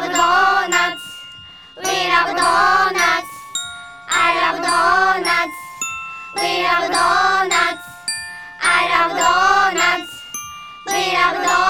love donuts. Love. We love donuts. I love donuts. We love donuts. I love donuts. We love donuts.